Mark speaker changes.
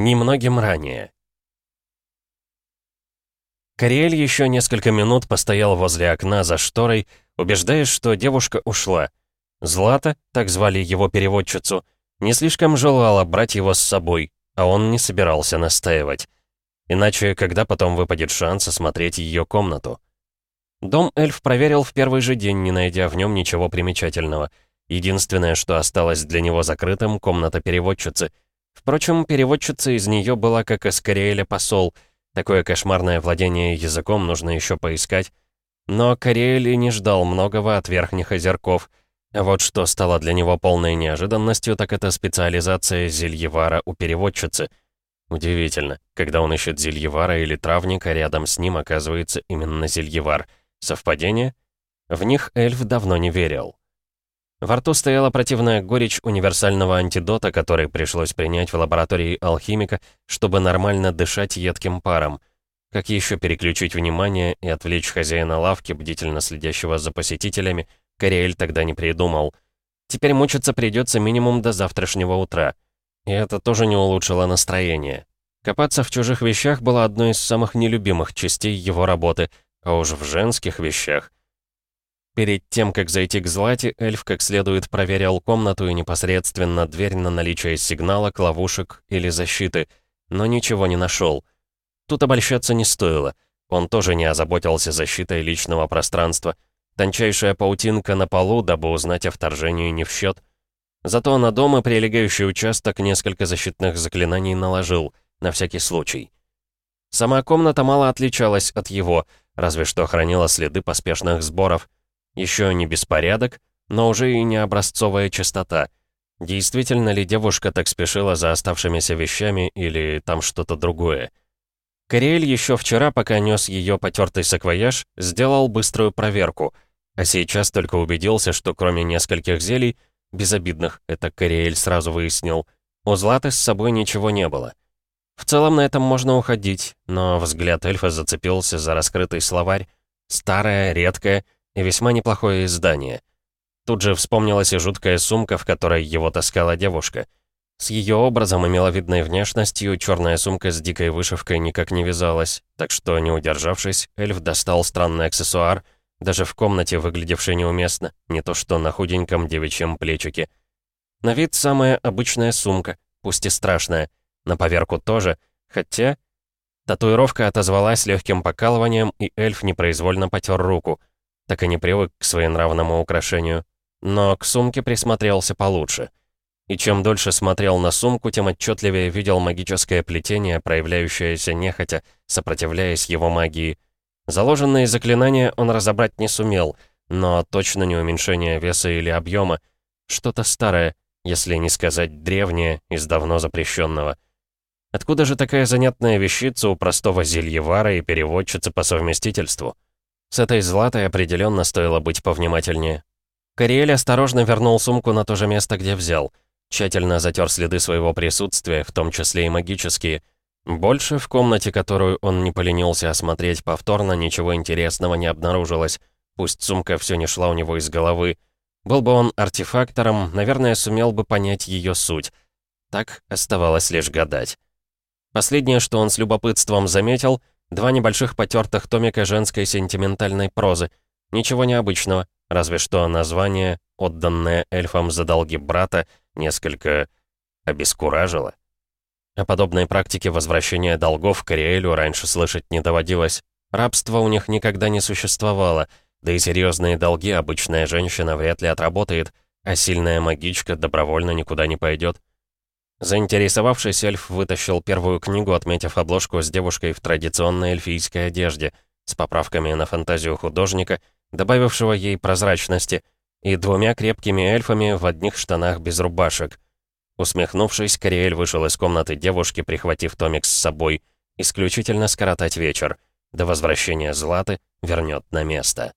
Speaker 1: Немногим ранее. Кориэль еще несколько минут постоял возле окна за шторой, убеждаясь, что девушка ушла. Злата, так звали его переводчицу, не слишком желала брать его с собой, а он не собирался настаивать. Иначе когда потом выпадет шанс осмотреть ее комнату? Дом эльф проверил в первый же день, не найдя в нем ничего примечательного. Единственное, что осталось для него закрытым, комната переводчицы. Впрочем, переводчица из нее была как из Кориэля посол. Такое кошмарное владение языком нужно еще поискать. Но Кориэль не ждал многого от верхних озерков. Вот что стало для него полной неожиданностью, так это специализация зельевара у переводчицы. Удивительно, когда он ищет зельевара или травника, рядом с ним оказывается именно зельевар — Совпадение? В них эльф давно не верил. Во рту стояла противная горечь универсального антидота, который пришлось принять в лаборатории алхимика, чтобы нормально дышать едким паром. Как еще переключить внимание и отвлечь хозяина лавки, бдительно следящего за посетителями, Кориэль тогда не придумал. Теперь мучиться придется минимум до завтрашнего утра. И это тоже не улучшило настроение. Копаться в чужих вещах было одной из самых нелюбимых частей его работы — а уж в женских вещах. Перед тем, как зайти к Злате, эльф как следует проверял комнату и непосредственно дверь на наличие сигнала, ловушек или защиты, но ничего не нашел. Тут обольщаться не стоило. Он тоже не озаботился защитой личного пространства. Тончайшая паутинка на полу, дабы узнать о вторжении, не в счет. Зато на дом и прилегающий участок несколько защитных заклинаний наложил, на всякий случай. Сама комната мало отличалась от его — разве что хранила следы поспешных сборов. Еще не беспорядок, но уже и не образцовая чистота. Действительно ли девушка так спешила за оставшимися вещами или там что-то другое? Кориэль еще вчера, пока нес ее потертый саквояж, сделал быструю проверку, а сейчас только убедился, что кроме нескольких зелий, безобидных, это Кориэль сразу выяснил, у Златы с собой ничего не было. В целом на этом можно уходить, но взгляд эльфа зацепился за раскрытый словарь. Старое, редкое и весьма неплохое издание. Тут же вспомнилась и жуткая сумка, в которой его таскала девушка. С ее образом и миловидной внешностью черная сумка с дикой вышивкой никак не вязалась, так что, не удержавшись, эльф достал странный аксессуар, даже в комнате выглядевший неуместно, не то что на худеньком девичьем плечике. На вид самая обычная сумка, пусть и страшная, на поверку тоже, хотя... Татуировка отозвалась легким покалыванием, и эльф непроизвольно потер руку. Так и не привык к своенравному украшению. Но к сумке присмотрелся получше. И чем дольше смотрел на сумку, тем отчетливее видел магическое плетение, проявляющееся нехотя, сопротивляясь его магии. Заложенные заклинания он разобрать не сумел, но точно не уменьшение веса или объема. Что-то старое, если не сказать древнее, из давно запрещенного. Откуда же такая занятная вещица у простого зельевара и переводчицы по совместительству? С этой златой определенно стоило быть повнимательнее. Кориэль осторожно вернул сумку на то же место, где взял. Тщательно затер следы своего присутствия, в том числе и магические. Больше в комнате, которую он не поленился осмотреть повторно, ничего интересного не обнаружилось. Пусть сумка все не шла у него из головы. Был бы он артефактором, наверное, сумел бы понять ее суть. Так оставалось лишь гадать. Последнее, что он с любопытством заметил, два небольших потертых томика женской сентиментальной прозы. Ничего необычного, разве что название, отданное эльфам за долги брата, несколько обескуражило. О подобной практике возвращения долгов Кориэлю раньше слышать не доводилось. Рабства у них никогда не существовало, да и серьезные долги обычная женщина вряд ли отработает, а сильная магичка добровольно никуда не пойдет. Заинтересовавшись, эльф вытащил первую книгу, отметив обложку с девушкой в традиционной эльфийской одежде, с поправками на фантазию художника, добавившего ей прозрачности, и двумя крепкими эльфами в одних штанах без рубашек. Усмехнувшись, Кориэль вышел из комнаты девушки, прихватив томик с собой, исключительно скоротать вечер. До возвращения Златы вернет на место.